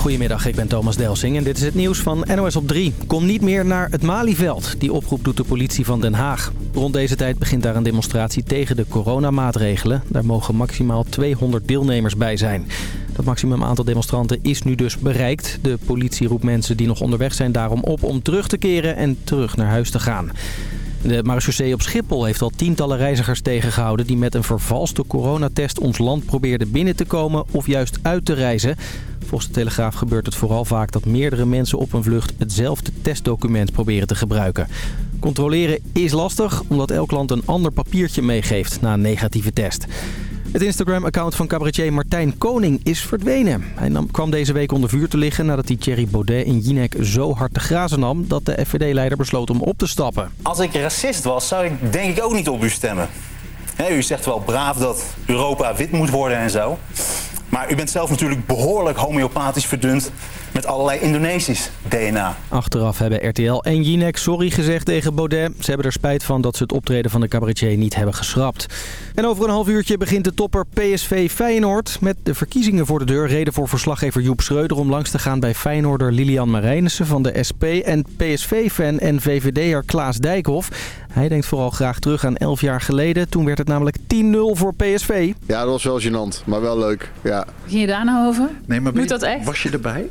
Goedemiddag, ik ben Thomas Delsing en dit is het nieuws van NOS op 3. Kom niet meer naar het Malieveld. Die oproep doet de politie van Den Haag. Rond deze tijd begint daar een demonstratie tegen de coronamaatregelen. Daar mogen maximaal 200 deelnemers bij zijn. Dat maximum aantal demonstranten is nu dus bereikt. De politie roept mensen die nog onderweg zijn daarom op om terug te keren en terug naar huis te gaan. De marechaussee op Schiphol heeft al tientallen reizigers tegengehouden... die met een vervalste coronatest ons land probeerden binnen te komen of juist uit te reizen. Volgens de Telegraaf gebeurt het vooral vaak dat meerdere mensen op een vlucht... hetzelfde testdocument proberen te gebruiken. Controleren is lastig, omdat elk land een ander papiertje meegeeft na een negatieve test. Het Instagram-account van cabaretier Martijn Koning is verdwenen. Hij kwam deze week onder vuur te liggen nadat hij Thierry Baudet in Jinek zo hard te grazen nam... dat de FVD-leider besloot om op te stappen. Als ik racist was, zou ik denk ik ook niet op u stemmen. u zegt wel braaf dat Europa wit moet worden en zo. Maar u bent zelf natuurlijk behoorlijk homeopathisch verdund met allerlei Indonesisch DNA. Achteraf hebben RTL en Jinek sorry gezegd tegen Baudet. Ze hebben er spijt van dat ze het optreden van de cabaretier niet hebben geschrapt. En over een half uurtje begint de topper PSV Feyenoord. Met de verkiezingen voor de deur reden voor verslaggever Joep Schreuder... om langs te gaan bij Feyenoorder Lilian Marijnissen van de SP... en PSV-fan en VVD'er Klaas Dijkhoff. Hij denkt vooral graag terug aan 11 jaar geleden. Toen werd het namelijk 10-0 voor PSV. Ja, dat was wel gênant, maar wel leuk. Ja. Ging je daar nou over? Nee, maar Moet je- dat echt? was je erbij?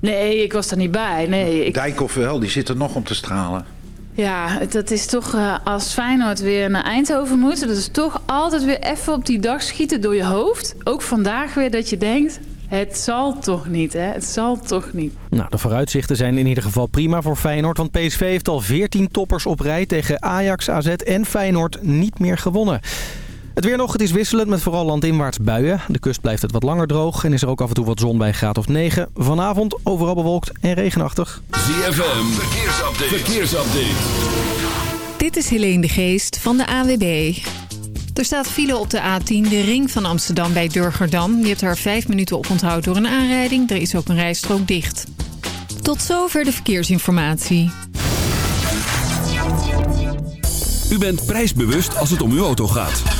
Nee, ik was er niet bij. Nee, ik, Dijkhoff wel, die zit er nog om te stralen. ja, dat is toch eh, als Feyenoord weer naar Eindhoven moet. Dat is toch altijd weer even op die dag schieten door je hoofd. Ook vandaag weer dat je denkt, het zal toch niet, hè? Het zal toch niet. Nou, de vooruitzichten zijn in ieder geval prima voor Feyenoord... want PSV heeft al 14 toppers op rij tegen Ajax, AZ en Feyenoord niet meer gewonnen. Het weer nog, het is wisselend met vooral landinwaarts buien. De kust blijft het wat langer droog en is er ook af en toe wat zon bij een graad of 9. Vanavond overal bewolkt en regenachtig. ZFM, verkeersupdate. verkeersupdate. Dit is Helene de Geest van de AWB. Er staat file op de A10, de ring van Amsterdam bij Durgerdam. Je hebt er vijf minuten op onthoud door een aanrijding. Er is ook een rijstrook dicht. Tot zover de verkeersinformatie. U bent prijsbewust als het om uw auto gaat.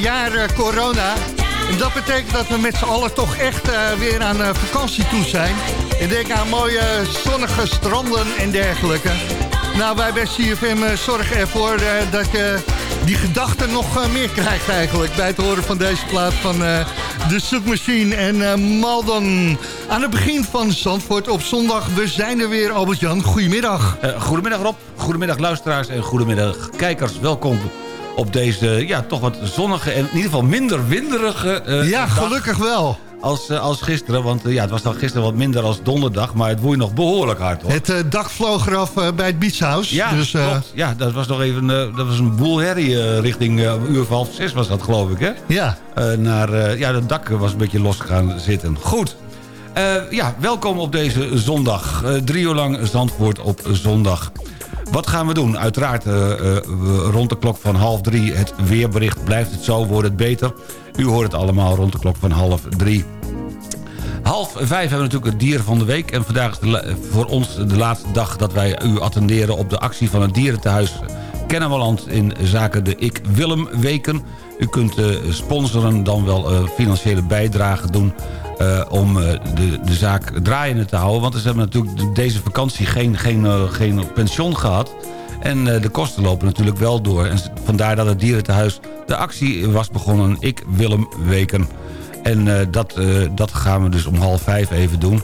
Jaar eh, corona. En dat betekent dat we met z'n allen toch echt eh, weer aan eh, vakantie toe zijn. En denk aan mooie zonnige stranden en dergelijke. Nou, wij bij CFM zorgen ervoor dat je die gedachten nog meer krijgt eigenlijk... bij het horen van deze plaat van de Submachine en Maldon. Aan het begin van Zandvoort op zondag. We zijn er weer, Albert-Jan. Goedemiddag. Goedemiddag Rob, goedemiddag luisteraars en goedemiddag kijkers. Welkom op deze ja, toch wat zonnige en in ieder geval minder winderige eh, Ja, dag gelukkig wel. Als, eh, als gisteren. Want eh, ja, het was dan gisteren wat minder als donderdag, maar het woei nog behoorlijk hard hoor. Het dak vloog eraf bij het Beach House. Ja, dus. Ja, dat was nog even dat was een boel herrie richting eh, uur of half zes was dat geloof ik hè? Ja. Naar, ja, het dak was een beetje los gaan zitten. Goed. Ja, welkom op deze zondag. Drie uur lang Zandvoort op zondag. Wat gaan we doen? Uiteraard eh, eh, rond de klok van half drie het weerbericht. Blijft het zo, wordt het beter. U hoort het allemaal rond de klok van half drie. Half vijf hebben we natuurlijk het dier van de week. En vandaag is voor ons de laatste dag dat wij u attenderen... op de actie van het dierentehuis Kennemerland... in zaken de Ik Willem Weken. U kunt eh, sponsoren, dan wel financiële bijdrage doen... eh, om eh, de, de zaak draaiende te houden. Want ze hebben natuurlijk de- deze vakantie geen, geen, eh, geen pensioen gehad... En de kosten lopen natuurlijk wel door. En vandaar dat het dierentehuis de actie was begonnen. Ik Willem Weken. En dat, dat gaan we dus om half vijf even doen.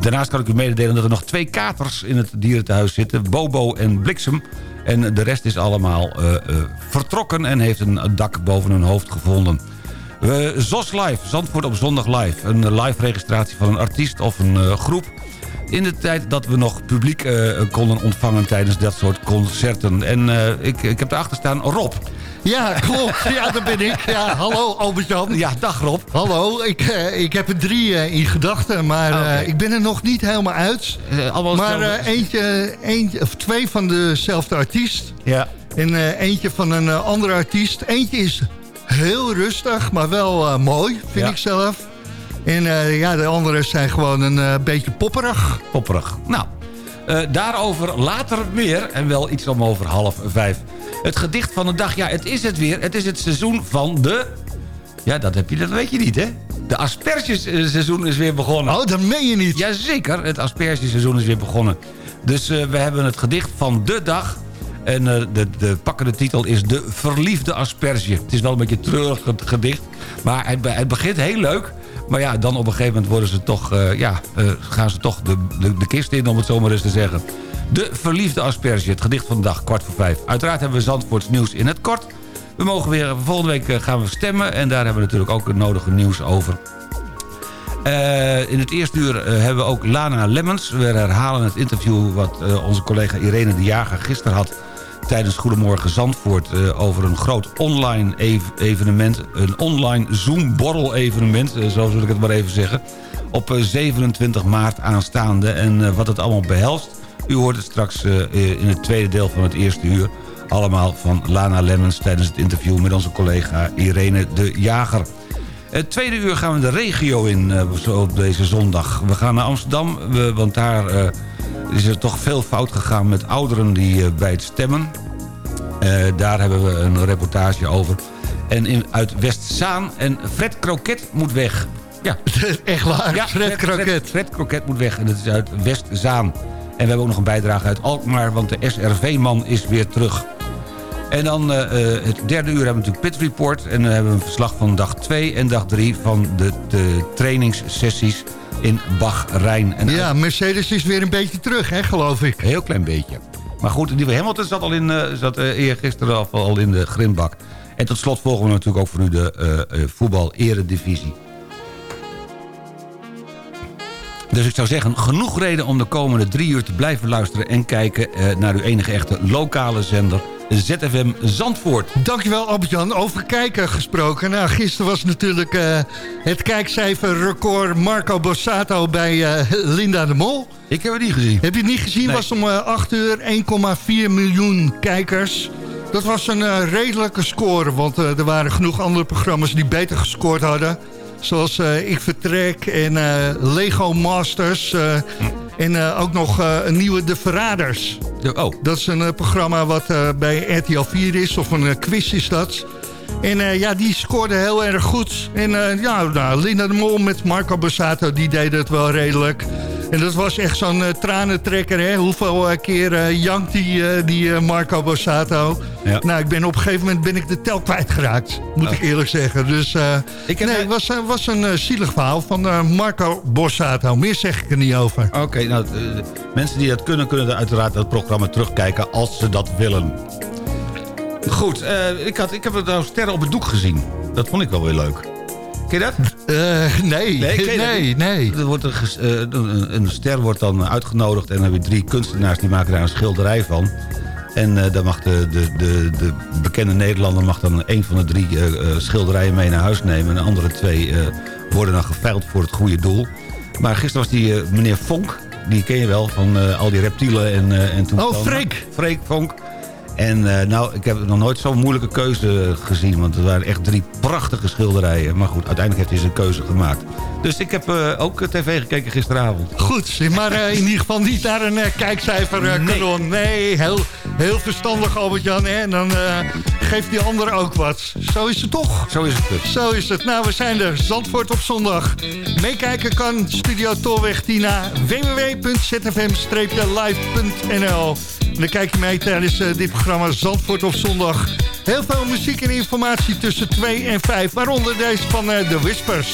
Daarnaast kan ik u mededelen dat er nog twee katers in het dierentehuis zitten. Bobo en Bliksem. En de rest is allemaal vertrokken en heeft een dak boven hun hoofd gevonden. Eh, ZOS Live, Zandvoort op zondag live. Een live registratie van een artiest of een eh, groep. In de tijd dat we nog publiek eh, konden ontvangen tijdens dat soort concerten. En eh, ik, ik heb erachter staan Rob. Ja, klopt. Ja, daar ben ik. Ja, hallo Albert-Jan. Ja, dag Rob. Hallo, ik, ik heb er drie in gedachten, maar Ah, eh, ik ben er nog niet helemaal uit. Maar eentje, eentje, of twee van dezelfde artiest. Ja. En eentje van een andere artiest. Eentje is heel rustig, maar wel eh, mooi, vind Ja. ik zelf. En eh, ja, de andere zijn gewoon een eh, beetje popperig. Popperig. Nou, daarover later meer. En wel iets om over half vijf. Het gedicht van de dag. Ja, het is het weer. Het is het seizoen van de... Ja, dat, heb je, dat weet je niet, hè? De aspergeseizoen is weer begonnen. Oh, dat meen je niet. Jazeker, het aspergeseizoen is weer begonnen. Dus we hebben het gedicht van de dag. En eh, de, de pakkende titel is De Verliefde Asperge. Het is wel een beetje treurig gedicht. Maar het, het begint heel leuk. Maar ja, dan op een gegeven moment worden ze toch, eh, ja, eh, gaan ze toch de, de, de kist in, om het zo maar eens te zeggen. De Verliefde Asperge, het gedicht van de dag, kwart voor vijf. Uiteraard hebben we Zandvoorts nieuws in het kort. We mogen weer, volgende week gaan we stemmen. En daar hebben we natuurlijk ook het nodige nieuws over. In het eerste uur hebben we ook Lana Lemmens. We herhalen het interview wat onze collega Irene de Jager gisteren had... tijdens Goedemorgen Zandvoort eh, over een groot online ev- evenement. Een online Zoom-borrel-evenement, eh, zo zal ik het maar even zeggen. Op eh, 27 maart aanstaande. En eh, wat het allemaal behelst... u hoort het straks eh, eh, in het tweede deel van het eerste uur... allemaal van Lana Lemmens tijdens het interview met onze collega Irene de Jager. Het tweede uur gaan we de regio in eh, op deze zondag. We gaan naar Amsterdam, want daar eh, is er toch veel fout gegaan met ouderen die eh, bij het stemmen. Eh, daar hebben we een reportage over. En in, uit Westzaan en Fred Kroket moet weg. Ja. Echt waar, Ja, Fred Kroket. Fred, Fred Kroket moet weg en dat is uit Westzaan. En we hebben ook nog een bijdrage uit Alkmaar, want de SRV-man is weer terug. En dan eh, het derde uur hebben we natuurlijk Pit Report. En dan hebben we een verslag van dag 2 en dag 3 van de, de trainingssessies in Bahrein. En Ja, Mercedes is weer een beetje terug, hè, geloof ik. Heel klein beetje. Maar goed, die Hamilton zat al in, eh zat eh, eergisteren al, al in de grindbak. En tot slot volgen we natuurlijk ook voor u de eh, voetbal-eredivisie. Dus ik zou zeggen, genoeg reden om de komende drie uur te blijven luisteren... en kijken naar uw enige echte lokale zender, ZFM Zandvoort. Dankjewel Albert-Jan. Over kijken gesproken. Nou, gisteren was natuurlijk eh, het kijkcijferrecord Marco Borsato bij eh, Linda de Mol. Ik heb het niet gezien. Heb je het niet gezien? Nee. was om eh, 8 uur 1,4 miljoen kijkers. Dat was een eh, redelijke score, want eh, er waren genoeg andere programma's die beter gescoord hadden. Zoals eh, Ik Vertrek en eh, Lego Masters. eh, En eh, ook nog eh, een nieuwe De Verraders. oh. Dat is een eh, programma wat bij RTL 4 is, of een quiz is dat. En ja, die scoorde heel erg goed. En ja, nou, Linda de Mol met Marco Borsato, die deden het wel redelijk. En dat was echt zo'n eh, tranentrekker, hè? Hoeveel eh, keer eh, jankt die, die Marco Borsato? Ja. Nou, ik ben op een gegeven moment ben ik de tel kwijtgeraakt, moet ik eerlijk zeggen. Dus Ik nee, het was, was een zielig verhaal van Marco Borsato. Meer zeg ik er niet over. Oké, nou, mensen die dat kunnen, kunnen er uiteraard het programma terugkijken als ze dat willen. Goed, ik, had, ik heb nou sterren op het doek gezien. Dat vond ik wel weer leuk. Ken je dat? Eh, nee, Nee, je dat nee, nee. Er wordt een, ges- eh, een, een ster wordt dan uitgenodigd en dan heb je drie kunstenaars die maken daar een schilderij van. En eh dan mag de, de, de, de bekende Nederlander mag dan een van de drie eh, eh, schilderijen mee naar huis nemen. En de andere twee eh, worden dan geveild voor het goede doel. Maar gisteren was die eh, meneer Vonk, die ken je wel van eh, al die reptielen en, eh en toen. Oh, Freek. Freek Vonk. En eh, nou, ik heb nog nooit zo'n moeilijke keuze gezien. Want er waren echt drie prachtige schilderijen. Maar goed, uiteindelijk heeft hij zijn keuze gemaakt. Dus ik heb eh, ook tv gekeken gisteravond. Goed, maar eh, in ieder geval niet naar een eh, kijkcijfer eh, Nee. kanon. Nee, heel, heel verstandig Albert-Jan. En dan eh, geeft die ander ook wat. Zo is het toch? Zo is het dus. Zo is het. Nou, we zijn er. Zandvoort op zondag. Meekijken kan Studio Tolweg Tina. www.zfm-live.nl En dan kijk je mee tijdens eh, dit programma Zandvoort op zondag. Heel veel muziek en informatie tussen 2 en 5. Waaronder deze van eh, The Whispers.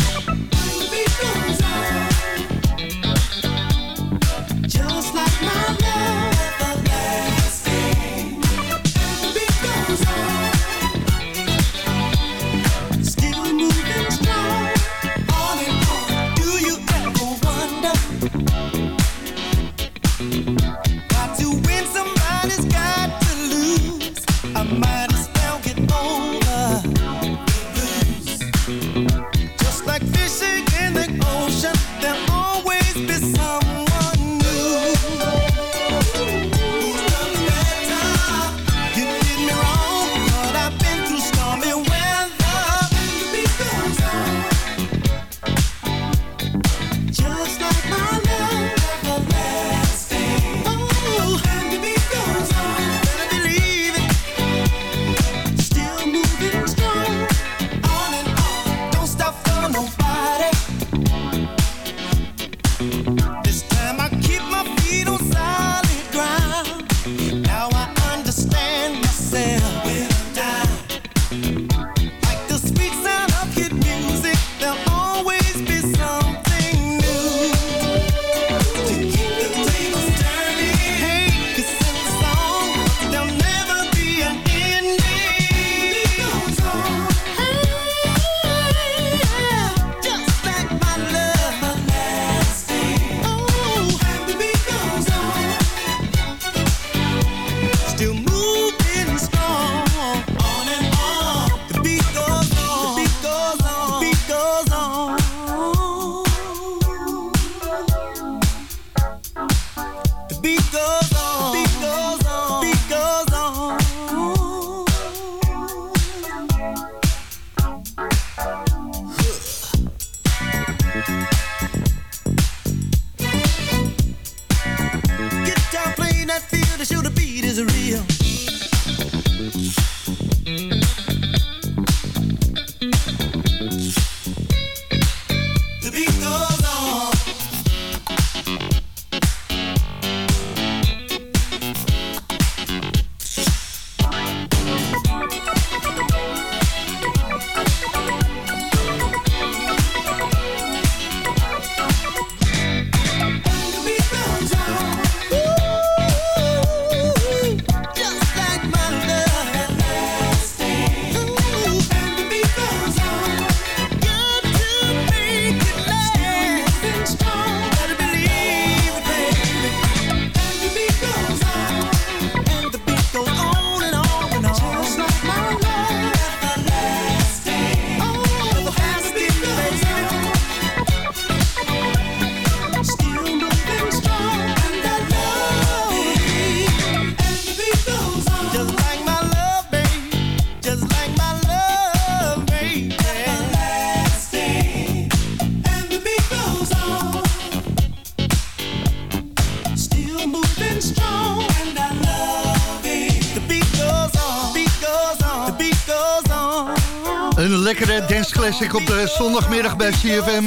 Lekkere dance classic op de zondagmiddag bij CFM.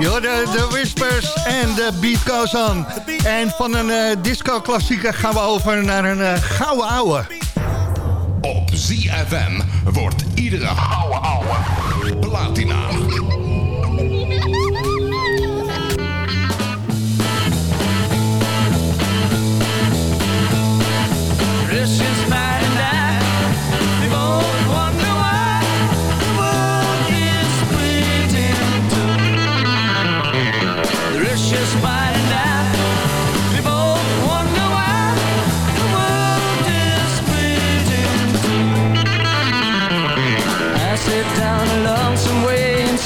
Je de Whispers en de Beat Goes On. En van een eh, disco-klassieker gaan we over naar een eh, gouden ouwe. Op ZFM wordt iedere ouwe ouwe platina.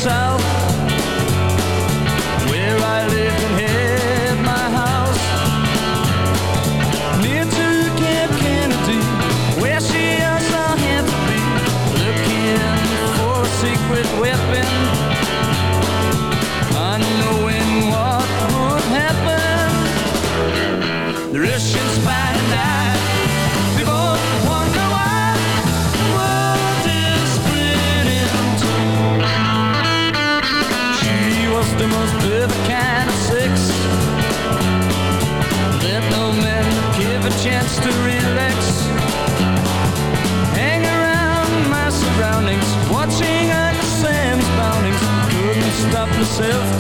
Way myself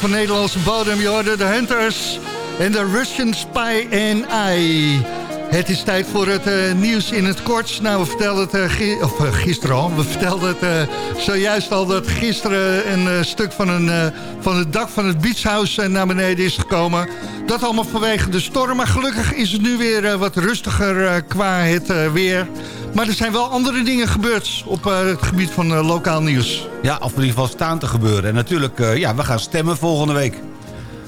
van Nederlandse bodem. De Hunters en de Russian Spy and I. Het is tijd voor het eh, nieuws in het kort. Nou, we vertelden het eh, of, eh, gisteren al. We vertelden het zojuist al dat gisteren een stuk van, een, van het dak van het eh, naar beneden is gekomen. Dat allemaal vanwege de storm. Maar gelukkig is het nu weer wat rustiger qua het weer. Maar er zijn wel andere dingen gebeurd op het gebied van lokaal nieuws. Ja, of in ieder geval staan te gebeuren. En natuurlijk, eh, ja, we gaan stemmen volgende week.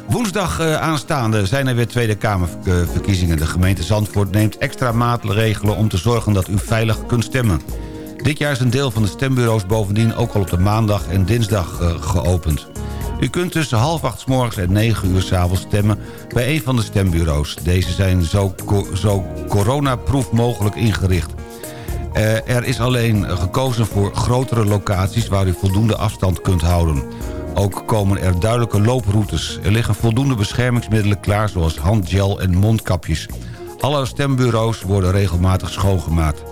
Woensdag eh, aanstaande zijn er weer Tweede Kamerverkiezingen. De gemeente Zandvoort neemt extra maatregelen om te zorgen dat u veilig kunt stemmen. Dit jaar is een deel van de stembureaus bovendien ook al op de maandag en dinsdag eh, geopend. U kunt tussen half acht 's morgens en 9 uur 's avonds stemmen bij een van de stembureaus. Deze zijn zo, co- zo coronaproof mogelijk ingericht. Eh, er is alleen gekozen voor grotere locaties waar u voldoende afstand kunt houden. Ook komen er duidelijke looproutes. Er liggen voldoende beschermingsmiddelen klaar zoals handgel en mondkapjes. Alle stembureaus worden regelmatig schoongemaakt.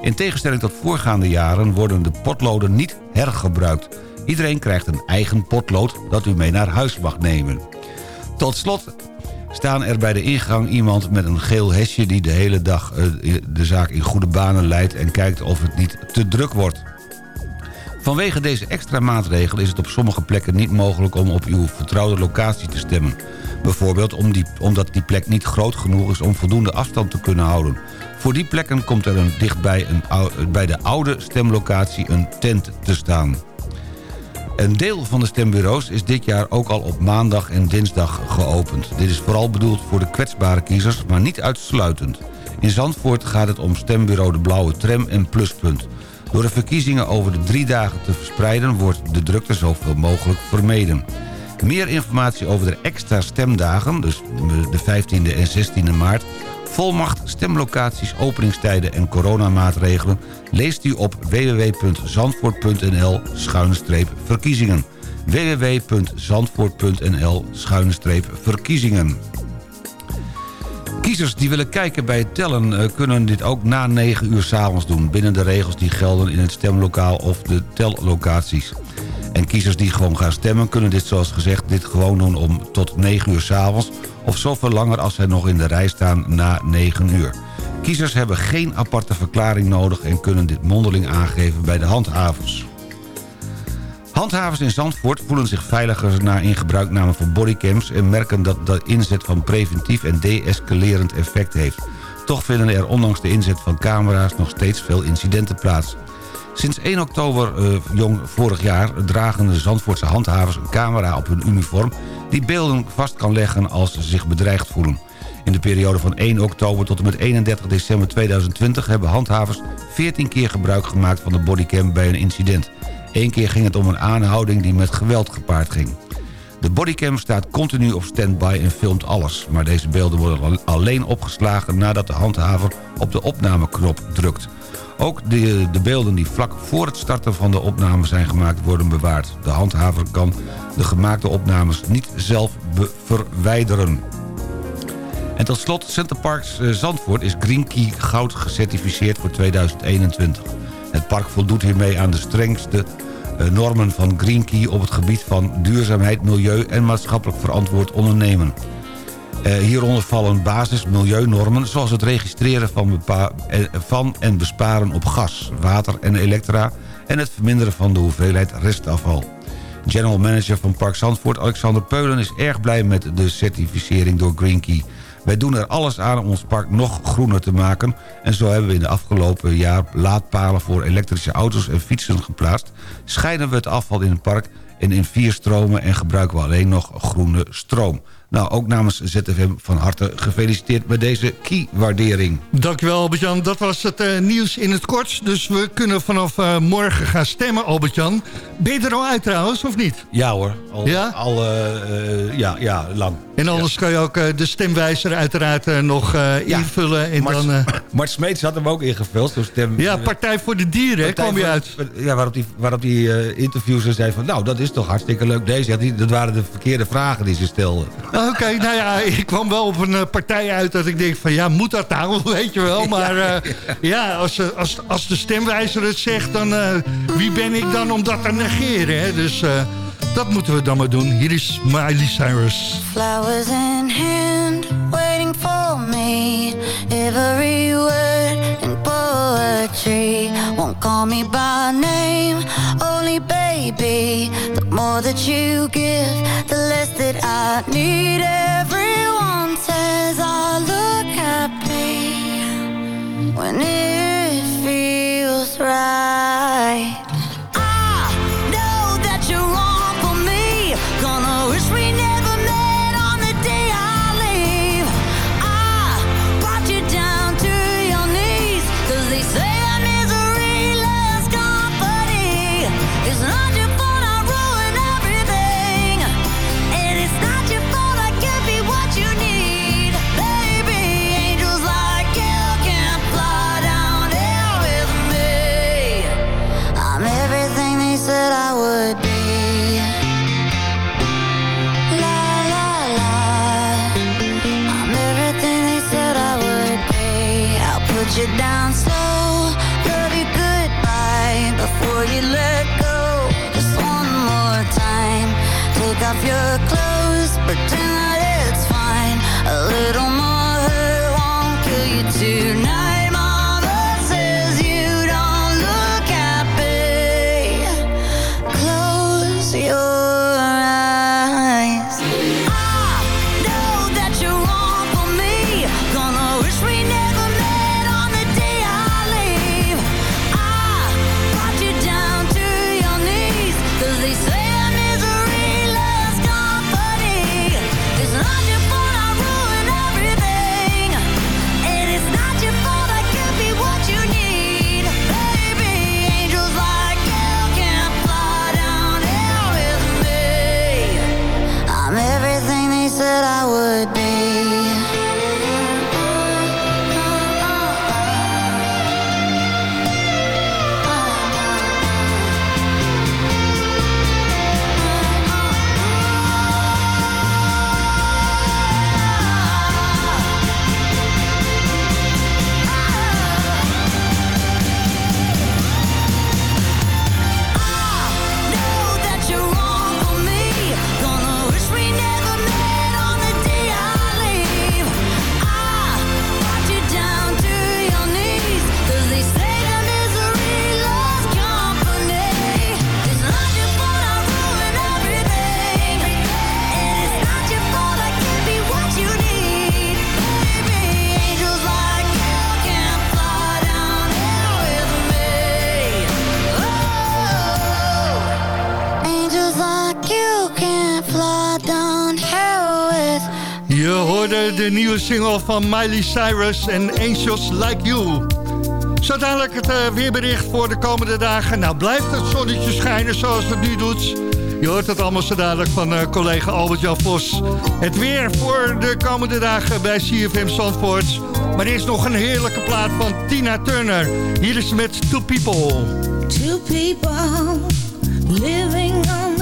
In tegenstelling tot voorgaande jaren worden de potloden niet hergebruikt. Iedereen krijgt een eigen potlood dat u mee naar huis mag nemen. Tot slot staan er bij de ingang iemand met een geel hesje... die de hele dag eh, de zaak in goede banen leidt... en kijkt of het niet te druk wordt. Vanwege deze extra maatregel is het op sommige plekken niet mogelijk... om op uw vertrouwde locatie te stemmen. Bijvoorbeeld die, omdat die plek niet groot genoeg is om voldoende afstand te kunnen houden. Voor die plekken komt er dichtbij een, bij de oude stemlocatie een tent te staan. Een deel van de stembureaus is dit jaar ook al op maandag en dinsdag geopend. Dit is vooral bedoeld voor de kwetsbare kiezers, maar niet uitsluitend. In Zandvoort gaat het om stembureau De Blauwe Tram en Pluspunt. Door de verkiezingen over de drie dagen te verspreiden... wordt de drukte zoveel mogelijk vermeden. Meer informatie over de extra stemdagen, dus de 15e en 16e maart... volmacht, stemlocaties, openingstijden en coronamaatregelen... leest u op www.zandvoort.nl-verkiezingen. www.zandvoort.nl-verkiezingen. Kiezers die willen kijken bij het tellen... eh, kunnen dit ook na 9 uur s'avonds doen... binnen de regels die gelden in het stemlokaal of de tellocaties. En kiezers die gewoon gaan stemmen... kunnen dit zoals gezegd dit gewoon doen om tot 9 uur s'avonds... of zoveel langer als zij nog in de rij staan na 9 uur. Kiezers hebben geen aparte verklaring nodig... en kunnen dit mondeling aangeven bij de handhavers. Handhavers in Zandvoort voelen zich veiliger na in gebruikname van bodycams... en merken dat de inzet van preventief en de-escalerend effect heeft. Toch vinden er ondanks de inzet van camera's nog steeds veel incidenten plaats. Sinds 1 oktober eh, jong vorig jaar dragen de Zandvoortse handhavers een camera op hun uniform... die beelden vast kan leggen als ze zich bedreigd voelen. In de periode van 1 oktober tot en met 31 december 2020... hebben handhavers 14 keer gebruik gemaakt van de bodycam bij een incident. Eén keer ging het om een aanhouding die met geweld gepaard ging. De bodycam staat continu op standby en filmt alles... maar deze beelden worden al- alleen opgeslagen nadat de handhaver op de opnameknop drukt. Ook de, de beelden die vlak voor het starten van de opname zijn gemaakt worden bewaard. De handhaver kan de gemaakte opnames niet zelf verwijderen. En tot slot, Centerparks eh, Zandvoort is Green Key goud gecertificeerd voor 2021. Het park voldoet hiermee aan de strengste eh, normen van Green Key... op het gebied van duurzaamheid, milieu en maatschappelijk verantwoord ondernemen. Eh, hieronder vallen basis milieunormen zoals het registreren van, eh, van en besparen op gas, water en elektra... en het verminderen van de hoeveelheid restafval. General Manager van Park Zandvoort, Alexander Peulen... is erg blij met de certificering door Green Key. Wij doen er alles aan om ons park nog groener te maken... en zo hebben we in de afgelopen jaar laadpalen voor elektrische auto's en fietsen geplaatst... scheiden we het afval in het park en in vier stromen... en gebruiken we alleen nog groene stroom. Nou, ook namens ZFM van harte gefeliciteerd met deze key-waardering. Dankjewel Albert-Jan. Dat was het eh, nieuws in het kort. Dus we kunnen vanaf eh, morgen gaan stemmen, Albert-Jan. Ben je er al uit trouwens, of niet? Ja hoor, al, Ja? al eh, ja, ja, lang. En anders kan je ook eh, de stemwijzer uiteraard eh, nog eh, Ja. invullen. En Mart, dan, Mart Smeets had hem ook ingevuld. Zo'n stem, ja, Partij voor de Dieren hè, kwam je uit. Ja, waarop die, waarop die eh, interviewer zei van... nou, dat is toch hartstikke leuk. Deze, dat waren de verkeerde vragen die ze stelden. Oké, nou ja, ik kwam wel op een partij uit dat ik denk van ja, moet dat nou, weet je wel. Maar eh, ja, als, als, als de stemwijzer het zegt, dan wie ben ik dan om dat te negeren? Hè? Dus dat moeten we dan maar doen. Hier is Miley Cyrus. Flowers in hand, waiting for me. Every word in poetry won't call me by name. Only baby, the more that you give, the less that I need. Everyone says I look happy when it feels right. Single van Miley Cyrus en Angels Like You. Zo dadelijk het eh, weerbericht voor de komende dagen. Nou, blijft het zonnetje schijnen zoals het nu doet. Je hoort het allemaal zo dadelijk van eh, collega Albert-Jan Vos. Het weer voor de komende dagen bij CFM Zandvoort. Maar er is nog een heerlijke plaat van Tina Turner. Hier is met Two People. Two people living on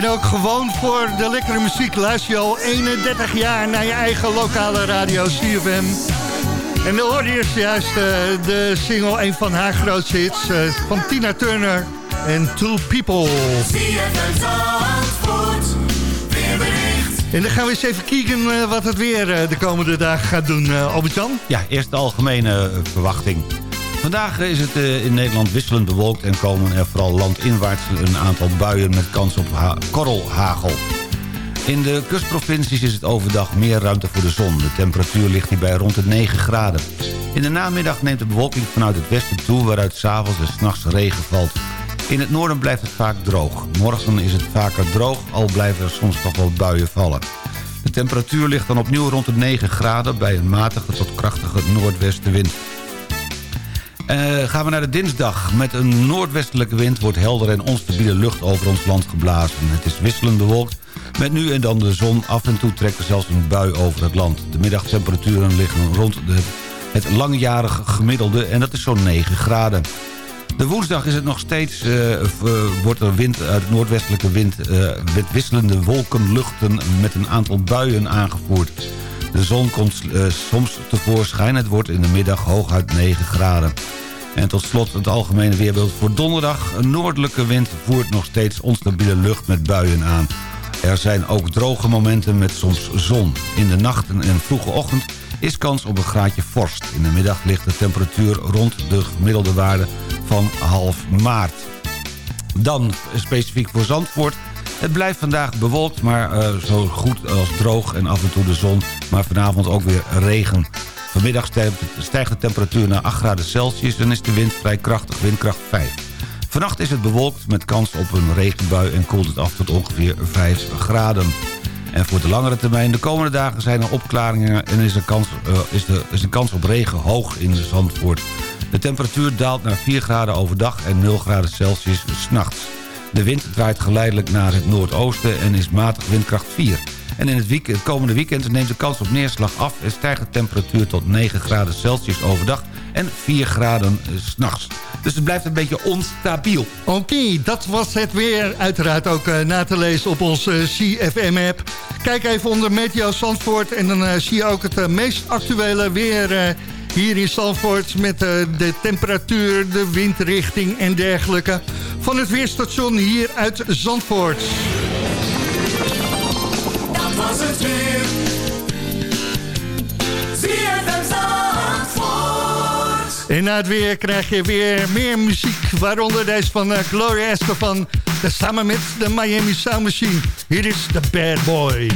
En ook gewoon voor de lekkere muziek luister je al 31 jaar naar je eigen lokale radio CFM. En dan hoorde je eerst juist eh, de single, een van haar grootste hits, eh, van Tina Turner en Two People. En dan gaan we eens even kijken eh, wat het weer de komende dagen gaat doen, eh Albert-Jan. Ja, eerst de algemene verwachting. Vandaag is het eh, in Nederland wisselend bewolkt... en komen er vooral landinwaarts een aantal buien met kans op ha korrelhagel. In de kustprovincies is het overdag meer ruimte voor de zon. De temperatuur ligt hierbij rond de 9 graden. In de namiddag neemt de bewolking vanuit het westen toe... waaruit s'avonds en s'nachts regen valt. In het noorden blijft het vaak droog. Morgen is het vaker droog, al blijven er soms nog wel buien vallen. De temperatuur ligt dan opnieuw rond de 9 graden... bij een matige tot krachtige noordwestenwind. Eh, gaan we naar de dinsdag. Met een noordwestelijke wind wordt helder en onstabiele lucht over ons land geblazen. Het is wisselend bewolkt, met nu en dan de zon. Af en toe trekt er zelfs een bui over het land. De middagtemperaturen liggen rond de, het langjarige gemiddelde en dat is zo'n 9 graden. De woensdag is het nog steeds, eh, eh, wordt er wind uit noordwestelijke wind... met wisselende wolkenluchten met een aantal buien aangevoerd. De zon komt eh, soms tevoorschijn. Het wordt in de middag hooguit 9 graden. En tot slot het algemene weerbeeld voor donderdag. Een noordelijke wind voert nog steeds onstabiele lucht met buien aan. Er zijn ook droge momenten met soms zon. In de nacht en vroege ochtend is kans op een graadje vorst. In de middag ligt de temperatuur rond de gemiddelde waarde van half maart. Dan specifiek voor Zandvoort. Het blijft vandaag bewolkt, maar eh, zo goed als droog en af en toe de zon. Maar vanavond ook weer regen. Vanmiddag stijgt, de temperatuur naar 8 graden Celsius... en is de wind vrij krachtig, windkracht 5. Vannacht is het bewolkt met kans op een regenbui... en koelt het af tot ongeveer 5 graden. En voor de langere termijn, de komende dagen zijn er opklaringen... en is, er kans, eh, is, de, is kans op regen hoog in Zandvoort. De temperatuur daalt naar 4 graden overdag en 0 graden Celsius s'nachts. De wind draait geleidelijk naar het noordoosten en is matig windkracht 4. En in het, het komende weekend neemt de kans op neerslag af... en stijgt de temperatuur tot 9 graden Celsius overdag en 4 graden eh, s'nachts. Dus het blijft een beetje onstabiel. Oké, dat was het weer. Uiteraard ook eh, na te lezen op onze CFM-app. Kijk even onder Meteo Zandvoort en dan eh, zie je ook het eh, meest actuele weer... hier in Zandvoort met eh, de temperatuur, de windrichting en dergelijke. Van het weerstation hier uit Zandvoort. Dat was het weer. ZFM Zandvoort. En na het weer krijg je weer meer muziek. Waaronder deze van eh, Gloria Estefan. Samen met de Miami Sound Machine. Hier is The Bad Boy.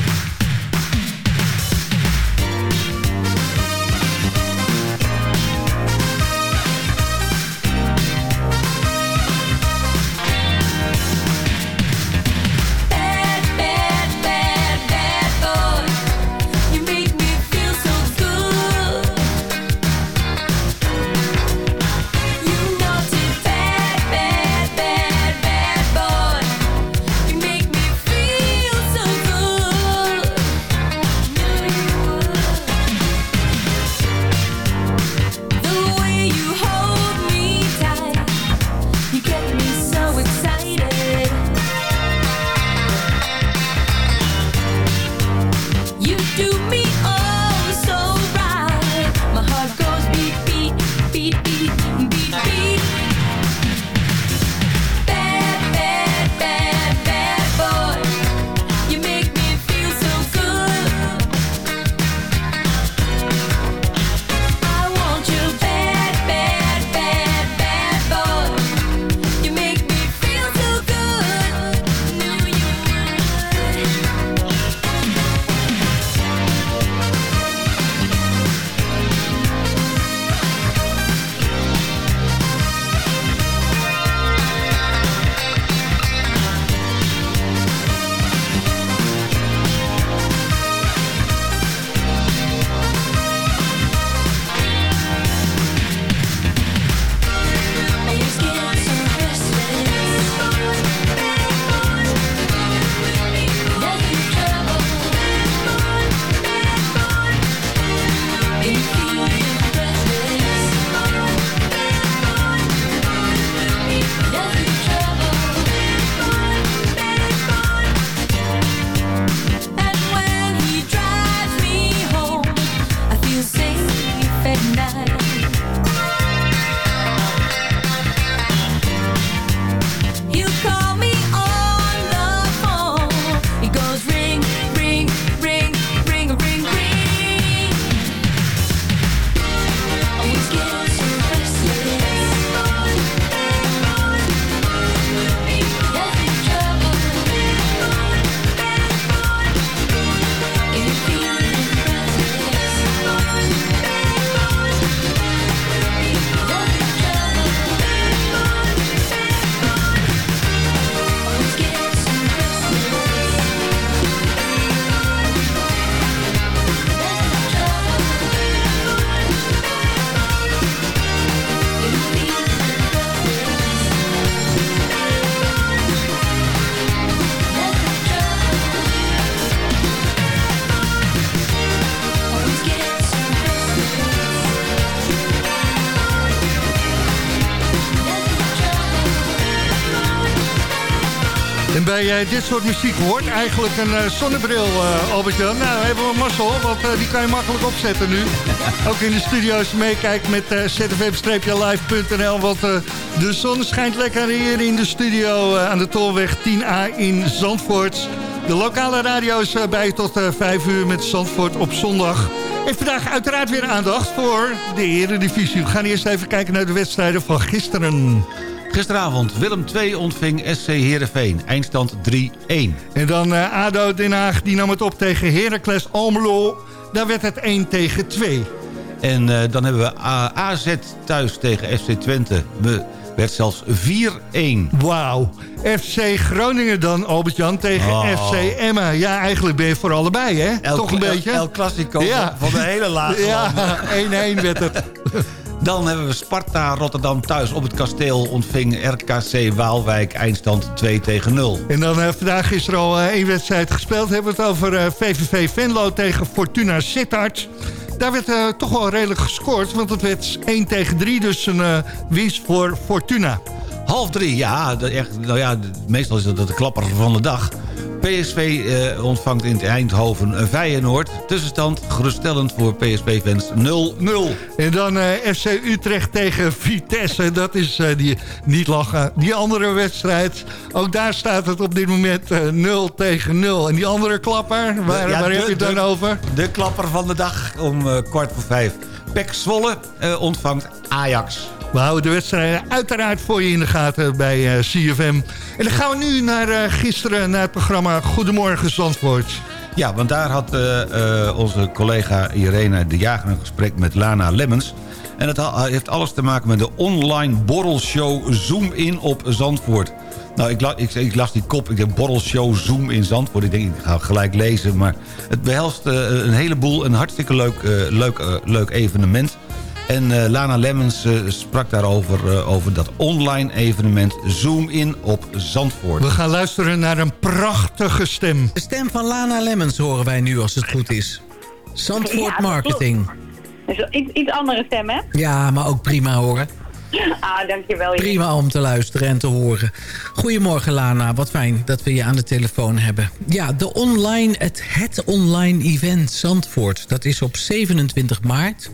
En bij eh, dit soort muziek hoort eigenlijk een eh, zonnebril, eh Albert-Jan. Nou, hebben we mazzel, want die kan je makkelijk opzetten nu. Ook in de studio's meekijken met zfm-live.nl. Want de zon schijnt lekker hier in de studio aan de Tolweg 10A in Zandvoort. De lokale radio is eh, bij je tot eh 5 uur met Zandvoort op zondag. En vandaag uiteraard weer aandacht voor de Eredivisie. We gaan eerst even kijken naar de wedstrijden van gisteren. Gisteravond Willem II ontving SC Heerenveen. Eindstand 3-1. En dan eh, ADO Den Haag, die nam het op tegen Heracles Almelo. Daar werd het 1 tegen 2. En eh, dan hebben we AZ thuis tegen FC Twente. We werd zelfs 4-1. Wauw. FC Groningen dan, Albert-Jan, tegen Oh. FC Emma. Ja, eigenlijk ben je voor allebei, hè? El- Toch een El- beetje? El Clasico van de hele lage Ja, landen. 1-1 werd het. Dan hebben we Sparta Rotterdam thuis op het kasteel. Ontving RKC Waalwijk eindstand 2 tegen 0. En dan eh, vandaag is er al eh, één wedstrijd gespeeld. Hebben we het over eh, VVV Venlo tegen Fortuna Sittard. Daar werd eh, toch wel redelijk gescoord, want het werd 1 tegen 3. Dus een eh, winst voor Fortuna. Half drie, ja, dat echt, nou ja, meestal is dat de klapper van de dag. PSV eh, ontvangt in Eindhoven een Feyenoord. Tussenstand geruststellend voor PSV-fans 0-0. En dan eh, FC Utrecht tegen Vitesse. Dat is eh, die, niet lachen. Die andere wedstrijd. Ook daar staat het op dit moment eh, 0 tegen 0. En die andere klapper, waar, Ja, waar de- heb je het dan de- over? De klapper van de dag om eh, kwart voor vijf. Pek Zwolle eh, ontvangt Ajax. We houden de wedstrijden uiteraard voor je in de gaten bij eh, CFM. En dan gaan we nu naar eh, gisteren naar het programma Goedemorgen Zandvoort. Ja, want daar had eh, onze collega Irene de Jager een gesprek met Lana Lemmens. En het heeft alles te maken met de online borrelshow Zoom in op Zandvoort. Nou, ik, ik, ik las die kop, ik denk borrelshow Zoom in Zandvoort. Ik denk, ik ga gelijk lezen, maar het behelst eh, een heleboel. Een hartstikke leuk, leuk, leuk evenement. En eh, Lana Lemmens eh, sprak daarover eh, over dat online evenement Zoom in op Zandvoort. We gaan luisteren naar een prachtige stem. De stem van Lana Lemmens horen wij nu als het goed is. Zandvoort Ja, Marketing. Dus iets, iets andere stem, hè? Ja, maar ook prima horen. Ah, dankjewel. Prima om te luisteren en te horen. Goedemorgen Lana, wat fijn dat we je aan de telefoon hebben. Ja, de online, het, het online event Zandvoort, dat is op 27 maart.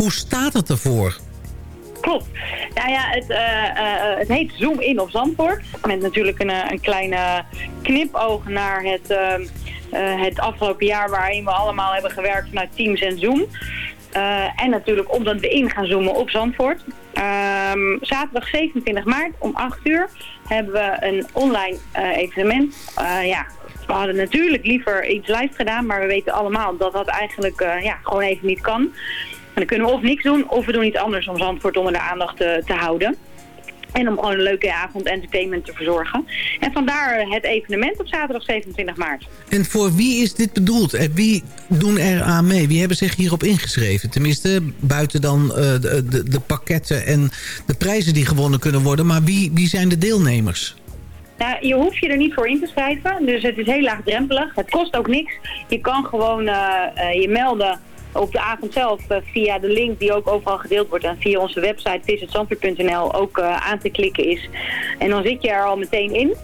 Hoe staat het ervoor? Klopt. Nou ja, het, eh, eh, het heet Zoom in op Zandvoort. Met natuurlijk een, eh, een kleine knipoog naar het, eh, eh, het afgelopen jaar... waarin we allemaal hebben gewerkt vanuit Teams en Zoom. En natuurlijk omdat we in gaan zoomen op Zandvoort. Ehm, zaterdag 27 maart om 8 uur hebben we een online evenement. Ja, we hadden natuurlijk liever iets live gedaan, maar we weten allemaal dat dat eigenlijk ja, gewoon even niet kan. En dan kunnen we of niks doen, of we doen iets anders om Zandvoort onder de aandacht te, te houden. En om gewoon een leuke avond entertainment te verzorgen. En vandaar het evenement op zaterdag 27 maart. En voor wie is dit bedoeld? En wie doen er aan mee? Wie hebben zich hierop ingeschreven? Tenminste, buiten dan eh, de, de, de pakketten en de prijzen die gewonnen kunnen worden. Maar wie, wie zijn de deelnemers? Nou, je hoeft je er niet voor in te schrijven, dus het is heel laagdrempelig. Het kost ook niks. Je kan gewoon eh, eh, je melden op de avond zelf eh, via de link die ook overal gedeeld wordt en via onze website visitzandvoort.nl ook eh, aan te klikken is. En dan zit je er al meteen in.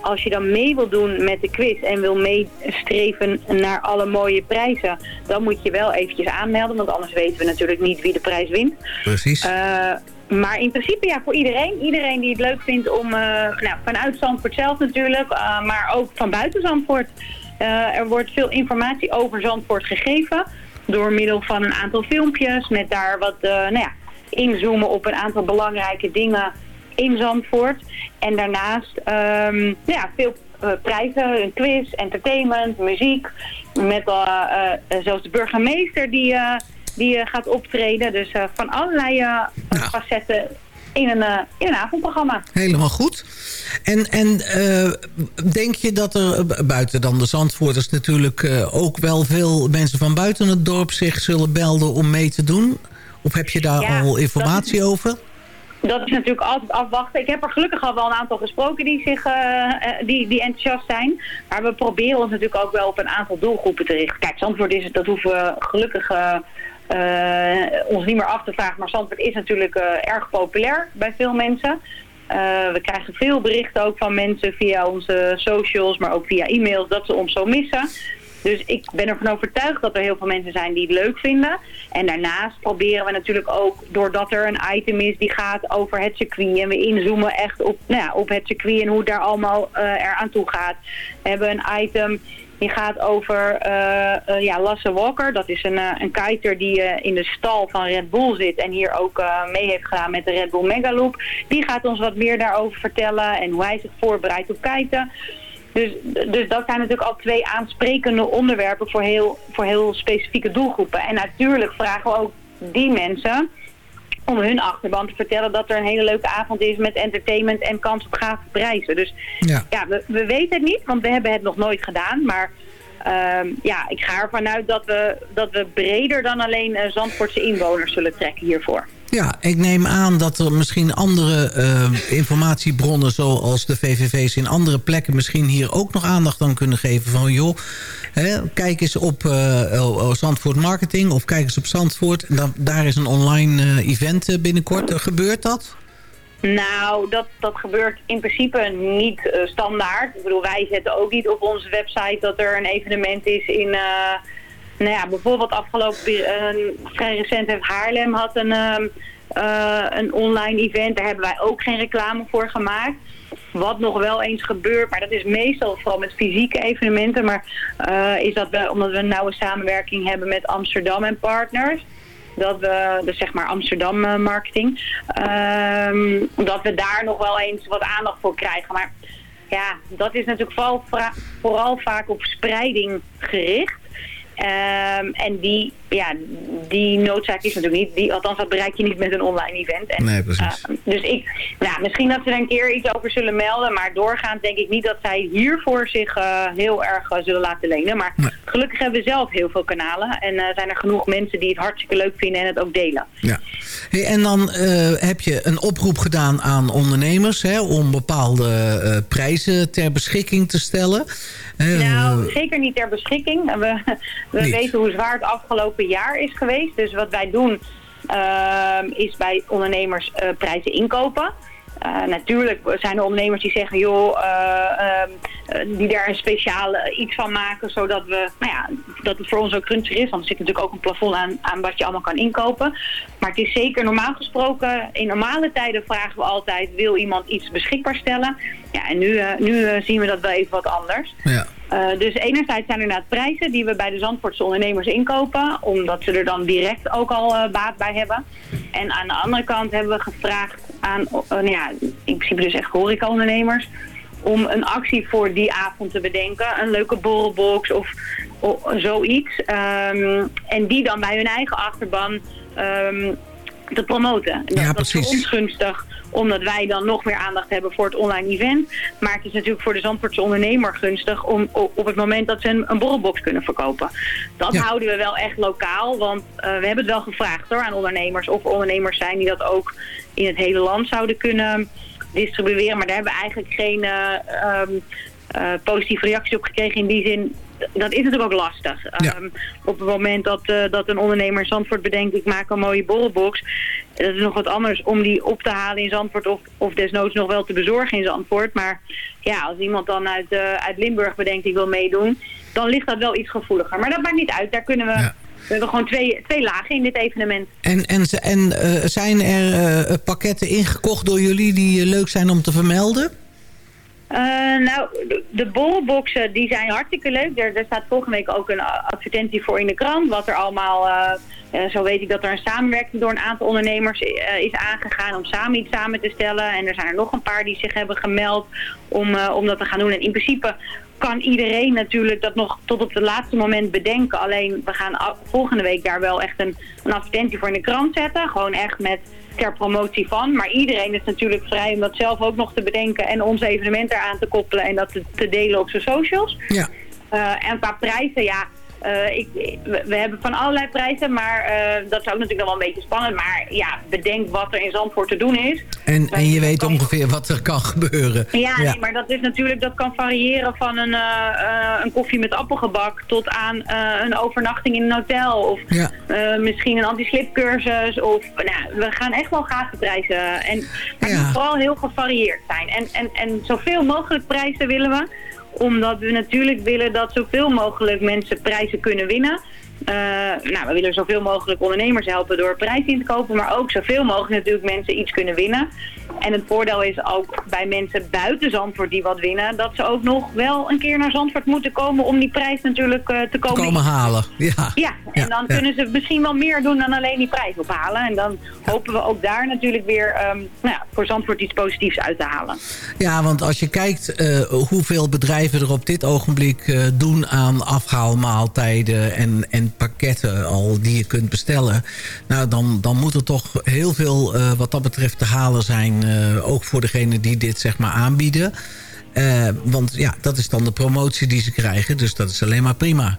Als je dan mee wil doen met de quiz en wil meestreven naar alle mooie prijzen, dan moet je wel eventjes aanmelden, want anders weten we natuurlijk niet wie de prijs wint. Precies. Eh, maar in principe ja, voor iedereen. Iedereen die het leuk vindt om, nou, vanuit Zandvoort zelf natuurlijk, maar ook van buiten Zandvoort. Er wordt veel informatie over Zandvoort gegeven door middel van een aantal filmpjes met daar wat, eh, nou ja, inzoomen op een aantal belangrijke dingen in Zandvoort. En daarnaast nou ja, veel eh, prijzen, een quiz, entertainment, muziek. Met eh, zelfs de burgemeester die, die gaat optreden. Dus van allerlei facetten in een, eh, in een avondprogramma. Helemaal goed. En, en eh, denk je dat er eh, buiten dan de Zandvoorters natuurlijk ook wel veel mensen van buiten het dorp zich zullen belden om mee te doen? Of heb je daar Ja, al informatie over? Dat is natuurlijk altijd afwachten. Ik heb er gelukkig al wel een aantal gesproken die, zich, die, die enthousiast zijn. Maar we proberen ons natuurlijk ook wel op een aantal doelgroepen te richten. Kijk, Zandvoort is het, dat hoeven we gelukkig ons niet meer af te vragen. Maar Zandvoort is natuurlijk eh, erg populair bij veel mensen. Eh, we krijgen veel berichten ook van mensen via onze socials, maar ook via e-mails, dat ze ons zo missen. Dus ik ben ervan overtuigd dat er heel veel mensen zijn die het leuk vinden. En daarnaast proberen we natuurlijk ook, doordat er een item is die gaat over het circuit. En we inzoomen echt op, nou ja, op het circuit en hoe het daar allemaal eh eraan toe gaat. We hebben een item die gaat over eh, eh, ja, Lasse Walker. Dat is een, eh, een kiter die in de stal van Red Bull zit en hier ook mee heeft gedaan met de Red Bull Megaloop. Die gaat ons wat meer daarover vertellen en hoe hij zich voorbereidt op kiten. Dus, dus dat zijn natuurlijk al twee aansprekende onderwerpen voor heel, voor heel specifieke doelgroepen. En natuurlijk vragen we ook die mensen om hun achterban te vertellen dat er een hele leuke avond is met entertainment en kans op gave prijzen. Dus Ja. ja, we, we weten het niet, want we hebben het nog nooit gedaan. Maar ehm, ja, ik ga ervan uit dat we, dat we breder dan alleen eh, Zandvoortse inwoners zullen trekken hiervoor. Ja, ik neem aan dat er misschien andere eh, informatiebronnen... zoals de VVV's in andere plekken misschien hier ook nog aandacht aan kunnen geven. Van joh, hè, kijk eens op eh, Zandvoort Marketing of kijk eens op Zandvoort. Da daar is een online eh, event binnenkort. Gebeurt dat? Nou, dat, dat gebeurt in principe niet standaard. Ik bedoel, wij zetten ook niet op onze website dat er een evenement is in... nou ja, bijvoorbeeld afgelopen... peri- eh, vrij recent heeft Haarlem had een, ehm, eh, een online event. Daar hebben wij ook geen reclame voor gemaakt. Wat nog wel eens gebeurt, maar dat is meestal vooral met fysieke evenementen. Maar eh, is dat omdat we een nauwe samenwerking hebben met Amsterdam en partners dat we, dus zeg maar Amsterdam eh, marketing, ehm, dat we daar nog wel eens wat aandacht voor krijgen. Maar ja, dat is natuurlijk vooral, vooral vaak op spreiding gericht. Ehm, en die, ja, die noodzaak is natuurlijk niet, die, althans dat bereik je niet met een online event. En, Nee, precies. eh, dus ik, nou, misschien dat ze er een keer iets over zullen melden, maar doorgaand denk ik niet dat zij hiervoor zich eh, heel erg eh, zullen laten lenen. Maar gelukkig hebben we zelf heel veel kanalen en zijn er genoeg mensen die het hartstikke leuk vinden en het ook delen. Ja. Hey, en dan heb je een oproep gedaan aan ondernemers... Hè, om bepaalde prijzen ter beschikking te stellen. Eh, Nou, zeker niet ter beschikking. We, we Niet. weten hoe zwaar het afgelopen jaar is geweest. Dus wat wij doen ehm, is bij ondernemers eh, prijzen inkopen. Eh, natuurlijk zijn er ondernemers die zeggen, joh, eh, die daar een speciaal eh, iets van maken, zodat we, nou ja, dat het voor ons ook gunstig is. Want er zit natuurlijk ook een plafond aan, aan wat je allemaal kan inkopen. Maar het is zeker normaal gesproken, in normale tijden vragen we altijd, wil iemand iets beschikbaar stellen? Ja, en nu, eh, nu eh, zien we dat wel even wat anders. Ja. Eh, dus enerzijds zijn er inderdaad prijzen die we bij de Zandvoortse ondernemers inkopen, omdat ze er dan direct ook al eh, baat bij hebben. En aan de andere kant hebben we gevraagd aan, eh, nou ja, in principe dus echt horecaondernemers, om een actie voor die avond te bedenken. Een leuke borrelbox of, of zoiets. Ehm, en die dan bij hun eigen achterban ehm, te promoten. Dat, Ja, dat is voor ons gunstig, omdat wij dan nog meer aandacht hebben voor het online event. Maar het is natuurlijk voor de Zandvoortse ondernemer gunstig om op het moment dat ze een, een borrelbox kunnen verkopen. Dat Ja. houden we wel echt lokaal, want eh, we hebben het wel gevraagd hoor, aan ondernemers. Of er ondernemers zijn die dat ook in het hele land zouden kunnen distribueren. Maar daar hebben we eigenlijk geen eh, ehm, eh, positieve reacties op gekregen in die zin. Dat is natuurlijk ook lastig. Ehm, op het moment dat, eh, dat een ondernemer in Zandvoort bedenkt... ik maak een mooie borrelbox... dat is nog wat anders om die op te halen in Zandvoort... of, of desnoods nog wel te bezorgen in Zandvoort. Maar ja, als iemand dan uit, eh, uit Limburg bedenkt... ik wil meedoen, dan ligt dat wel iets gevoeliger. Maar dat maakt niet uit. Daar kunnen we... We hebben gewoon twee, twee lagen in dit evenement. En, en, en eh, zijn er eh, pakketten ingekocht door jullie die eh, leuk zijn om te vermelden? Eh, nou, de, borrelboxen die zijn hartstikke leuk. Er, staat volgende week ook een advertentie voor in de krant. Wat er allemaal, eh, eh, zo weet ik dat er een samenwerking door een aantal ondernemers is aangegaan om samen iets samen te stellen. En er zijn er nog een paar die zich hebben gemeld om, om dat te gaan doen. En in principe kan iedereen natuurlijk dat nog tot op het laatste moment bedenken. Alleen we gaan volgende week daar wel echt een, een advertentie voor in de krant zetten. Gewoon echt met ter promotie van. Maar iedereen is natuurlijk vrij om dat zelf ook nog te bedenken en ons evenement eraan te koppelen en dat te, te delen op zijn socials. Ja. Eh, en qua prijzen, ja, eh, ik, we, we hebben van allerlei prijzen, maar eh, dat is ook natuurlijk nog wel een beetje spannend. Maar ja, bedenk wat er in Zandvoort te doen is. En, en je weet ongeveer wat er kan gebeuren. Ja, Nee, maar dat is natuurlijk, dat kan variëren van een, eh, een koffie met appelgebak tot aan een overnachting in een hotel. Of Ja. misschien een anti-slipcursus. Of nou, we gaan echt wel gave prijzen. En maar het moet vooral heel gevarieerd zijn. En, en, en zoveel mogelijk prijzen willen we. Omdat we natuurlijk willen dat zoveel mogelijk mensen prijzen kunnen winnen. Eh, nou, we willen zoveel mogelijk ondernemers helpen door prijzen in te kopen. Maar ook zoveel mogelijk natuurlijk mensen iets kunnen winnen. En het voordeel is ook bij mensen buiten Zandvoort die wat winnen... dat ze ook nog wel een keer naar Zandvoort moeten komen om die prijs natuurlijk eh, te komen. Komen halen. Ja. Ja, en dan ja. kunnen ze misschien wel meer doen dan alleen die prijs ophalen. En dan hopen we ook daar natuurlijk weer ehm, nou ja, voor Zandvoort iets positiefs uit te halen. Ja, want als je kijkt eh, hoeveel bedrijven er op dit ogenblik doen aan afhaalmaaltijden en, en pakketten al die je kunt bestellen. Nou, dan, dan moet er toch heel veel eh, wat dat betreft te halen zijn. eh, ook voor degenen die dit zeg maar aanbieden. Eh, want ja, dat is dan de promotie die ze krijgen. Dus dat is alleen maar prima.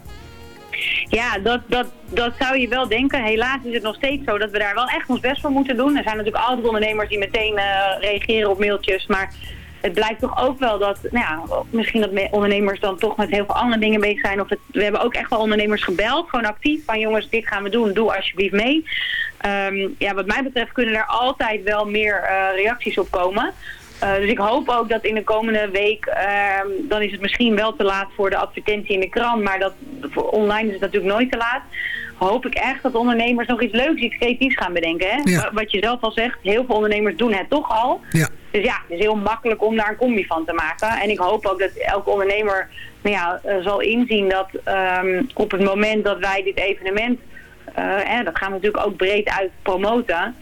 Ja, dat, dat, dat zou je wel denken. Helaas is het nog steeds zo dat we daar wel echt ons best voor moeten doen. Er zijn natuurlijk altijd ondernemers die meteen reageren op mailtjes. Maar het blijkt toch ook wel dat, nou ja, misschien dat me- ondernemers dan toch met heel veel andere dingen bezig zijn. Of we hebben ook echt wel ondernemers gebeld, gewoon actief. Van jongens, dit gaan we doen, doe alsjeblieft mee. Ehm, ja, wat mij betreft kunnen er altijd wel meer eh, reacties op komen. Eh, dus ik hoop ook dat in de komende week, ehm, dan is het misschien wel te laat voor de advertentie in de krant, maar dat, voor online is het natuurlijk nooit te laat. Hoop ik echt dat ondernemers nog iets leuks, iets creatiefs gaan bedenken. Hè? Ja. Wat je zelf al zegt, heel veel ondernemers doen het toch al. Ja. Dus ja, het is heel makkelijk om daar een combi van te maken. En ik hoop ook dat elke ondernemer nou ja, eh, zal inzien dat ehm, op het moment dat wij dit evenement, eh, en dat gaan we natuurlijk ook breed uit promoten.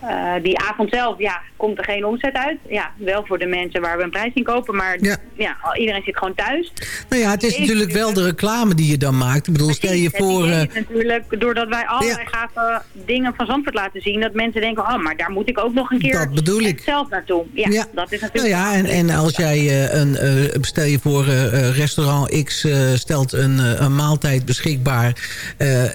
Eh, die avond zelf, ja, komt er geen omzet uit. Ja, wel voor de mensen waar we een prijs in kopen, maar ja. iedereen zit gewoon thuis. Nou ja, het is natuurlijk wel de reclame die je dan maakt. Ik bedoel, stel je voor... is natuurlijk, doordat wij allerlei gave dingen van Zandvoort laten zien, dat mensen denken, oh, maar daar moet ik ook nog een keer Dat bedoel ik. zelf naartoe. Ja, Ja. dat is Nou natuurlijk... ja, en, en als jij eh, een, stel je voor, restaurant X stelt een, een maaltijd beschikbaar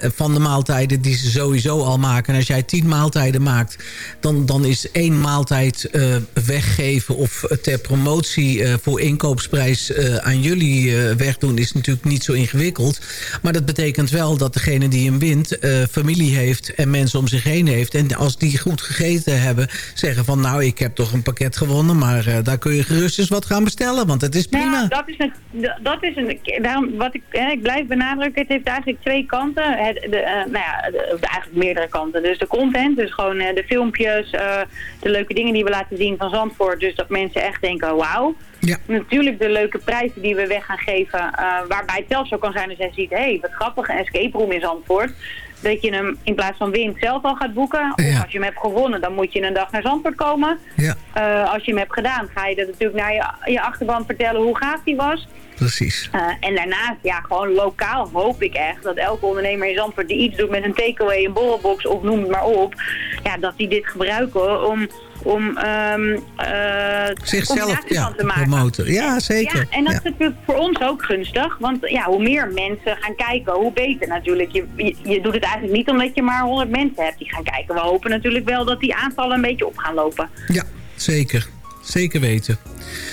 van de maaltijden die ze sowieso al maken. En als jij tien maaltijden maakt, dan, dan is één maaltijd eh, weggeven of ter promotie eh, voor inkoopprijs eh, aan jullie eh, wegdoen is natuurlijk niet zo ingewikkeld. Maar dat betekent wel dat degene die hem wint eh, familie heeft en mensen om zich heen heeft. En als die goed gegeten hebben, zeggen van nou ik heb toch een pakket gewonnen, maar eh, daar kun je gerust eens wat gaan bestellen, want het is prima. Ja, dat is een, dat is een wat ik, hè, ik blijf benadrukken, het heeft eigenlijk twee kanten. Het, de, eh, nou ja, eigenlijk meerdere kanten. Dus de content, dus gewoon eh, de filmpjes, eh, de leuke dingen die we laten zien van Zandvoort. Dus dat mensen echt denken, wauw. Ja. Natuurlijk de leuke prijzen die we weg gaan geven, eh, waarbij het zelfs zo kan zijn als jij ziet, hé, hey, wat grappig, een escape room in Zandvoort. Dat je hem in plaats van wint zelf al gaat boeken. Of als je hem hebt gewonnen, dan moet je een dag naar Zandvoort komen. Ja. Eh, als je hem hebt gedaan, ga je dat natuurlijk naar je, je achterban vertellen hoe gaaf die was. Precies. Eh, en daarnaast, ja, gewoon lokaal hoop ik echt dat elke ondernemer in Zandvoort die iets doet met een takeaway, een borrelbox of noem het maar op, ja, dat die dit gebruiken om, om ehm eh Zichzelf combinaties ja, van te maken. promoten. Ja, zeker. Ja, en dat Ja. is natuurlijk voor ons ook gunstig. Want ja, hoe meer mensen gaan kijken, hoe beter natuurlijk. Je, je, je doet het eigenlijk niet omdat je maar 100 mensen hebt die gaan kijken. We hopen natuurlijk wel dat die aantallen een beetje op gaan lopen. Ja, zeker. Zeker weten.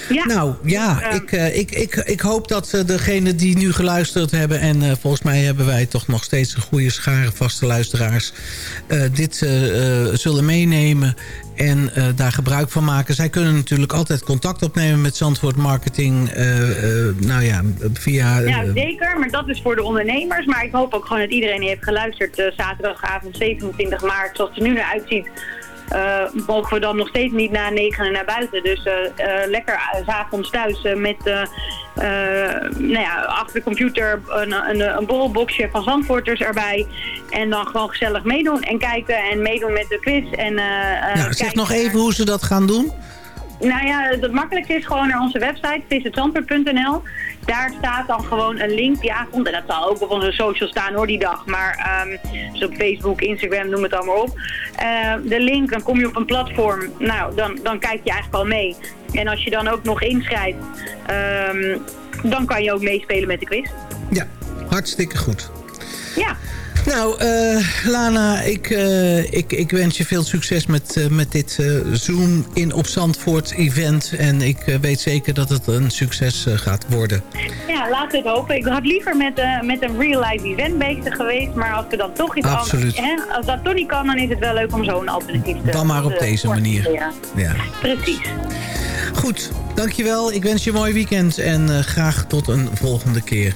Ja. Nou ja, ik, eh, ik, ik, ik hoop dat uh, degenen die nu geluisterd hebben... en uh, volgens mij hebben wij toch nog steeds een goede schare vaste luisteraars... Dit zullen meenemen en daar gebruik van maken. Zij kunnen natuurlijk altijd contact opnemen met Zandvoort Marketing. nou ja, via... Ja, zeker. Maar dat is voor de ondernemers. Maar ik hoop ook gewoon dat iedereen die heeft geluisterd... zaterdagavond 27 maart, zoals het er nu naar uitziet... Uh, mogen we dan nog steeds niet na negenen naar buiten. Dus uh, uh, lekker s'avonds thuis met nou ja, achter de computer een, een, een borrelboxje van Zandvoorters erbij. En dan gewoon gezellig meedoen en kijken en meedoen met de quiz. En, ja, zeg nog even hoe ze dat gaan doen. Nou ja, het makkelijkste is gewoon naar onze website, visitZandvoort.nl. Daar staat dan gewoon een link avond. En dat zal ook op onze social staan hoor, die dag. Maar um, dus op Facebook, Instagram, noem het allemaal op. Uh, de link, dan kom je op een platform. Nou, dan, dan kijk je eigenlijk al mee. En als je dan ook nog inschrijft, um, dan kan je ook meespelen met de quiz. Ja, Hartstikke goed. Ja. Nou, eh, Lana, ik, eh, ik, ik wens je veel succes met, eh, met dit Zoom in op Zandvoort event. En ik weet zeker dat het een succes gaat worden. Ja, laten we het hopen. Ik had liever met, met een real-life event bezig geweest. Maar als we dan toch iets Absoluut. anders... Hè, als dat toch niet kan, dan is het wel leuk om zo'n alternatief te Dan maar op deze manier. Ja. Precies. Goed, dankjewel. Ik wens je een mooi weekend en graag tot een volgende keer.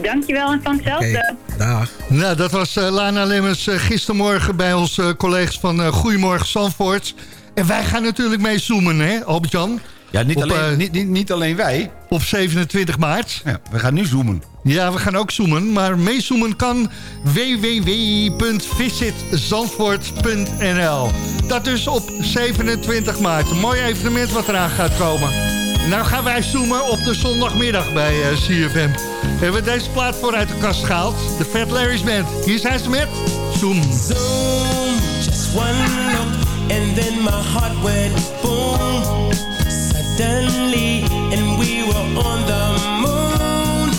Dankjewel en van hetzelfde. Dag. Nou, dat was eh, Lana Lemmens eh, gistermorgen bij onze eh, collega's van eh, Goedemorgen Zandvoort. En wij gaan natuurlijk mee zoomen, hè, Albert-Jan? Ja, niet, Op, alleen, niet, niet, niet alleen wij. Op 27 maart. Ja, we gaan nu zoomen. Ja, we gaan ook zoomen. Maar meezoomen kan www.visitzandvoort.nl Dat dus op 27 maart. Een mooi evenement wat eraan gaat komen. Nou gaan wij zoomen op de zondagmiddag bij eh, CFM. Hebben we deze plaat voor uit de kast gehaald. De Fat Larry's Band. Hier zijn ze met Zoom. Zoom, just one look, and then my heart went boom. Suddenly, and we were on the moon,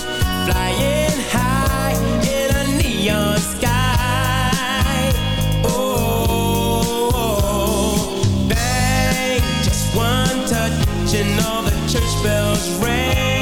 flying high in a neon sky. Oh, bang, just one touch, and all the church bells rang.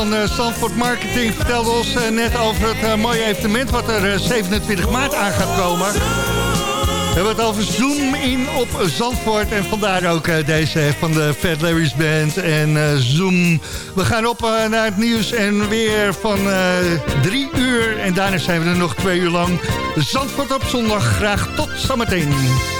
Van uh, Stanford Marketing vertelde ons uh, net over het uh, mooie evenement wat er 27 maart aan gaat komen. We hebben het over Zoom in op Zandvoort en vandaar ook deze van de Fat Larry's Band en Zoom. We gaan op naar het nieuws en weer van drie uur en daarna zijn we er nog twee uur lang. Zandvoort op zondag, graag tot zometeen. Het